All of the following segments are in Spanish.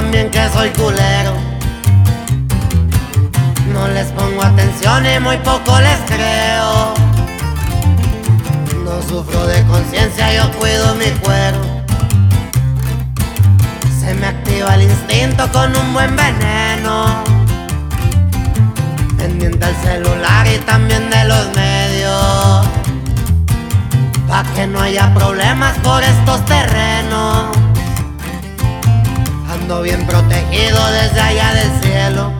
también que soy culero. No les pongo atención y muy poco les creo. No sufro de conciencia, yo cuido mi cuero. Se me activa el instinto con un buen veneno. Pendiente al celular y también de los medios. Pa' que no haya problemas por estos terrenos. Bien protegido desde allá del cielo.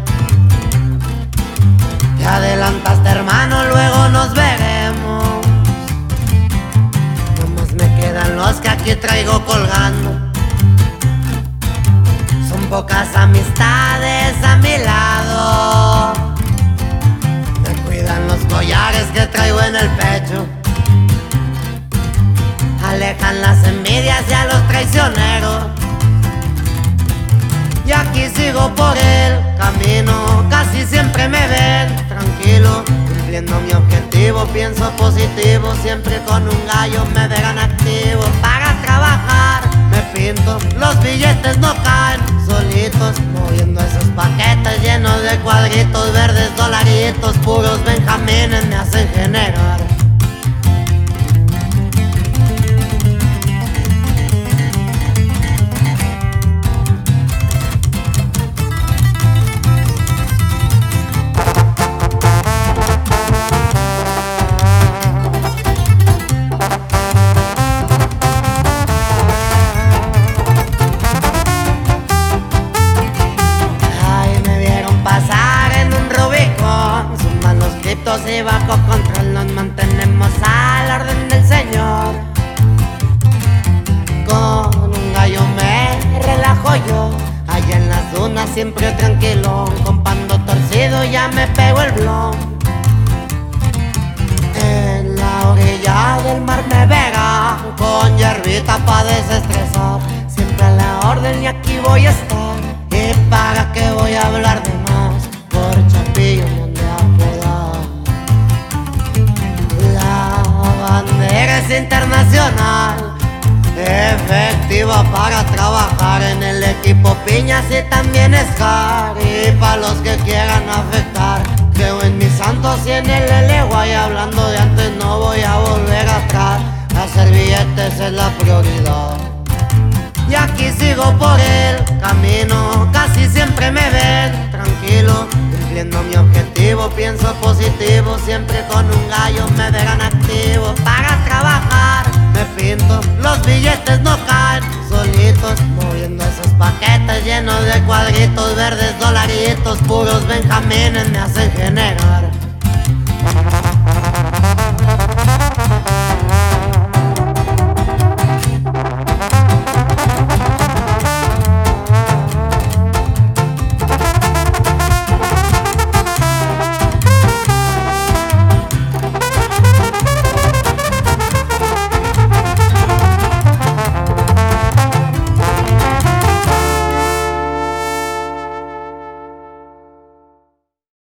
Te adelantaste hermano, luego nos veremos. Nomás me quedan los que aquí traigo colgando. Son pocas amistades a mi lado. Me cuidan los collares que traigo en el pecho. Alejan las envidias y a los cumpliendo mi objetivo, pienso positivo, siempre con un gallo me verán activo. Para trabajar me pinto, los billetes no caen solitos, moviendo esos paquetes llenos de cuadritos verdes, dolaritos, puros benjamines me hacen y bajo control Nos mantenemos a la orden del Señor. Con un gallo me relajo yo. Allá en las dunas siempre tranquilo. Con pando torcido ya me pego el blon. En la orilla del mar me verán Con hierbita pa' desestresar. Siempre a la orden y aquí voy a estar. ¿Y para qué voy a hablar de Efectiva para trabajar en el equipo Piñas y también Scar Y para los que quieran afectar. Creo en mis santos y en el Elegua Y hablando de antes no voy a volver atrás. Hacer billetes es la prioridad. Y aquí sigo por el camino, casi siempre me ven tranquilo, cumpliendo mi objetivo, pienso positivo, siempre con un gallo me verán activo. Para trabajar me pinto, los billetes no caen solitos, moviendo esos paquetes llenos de cuadritos verdes, dolaritos, puros benjamines me hacen generar.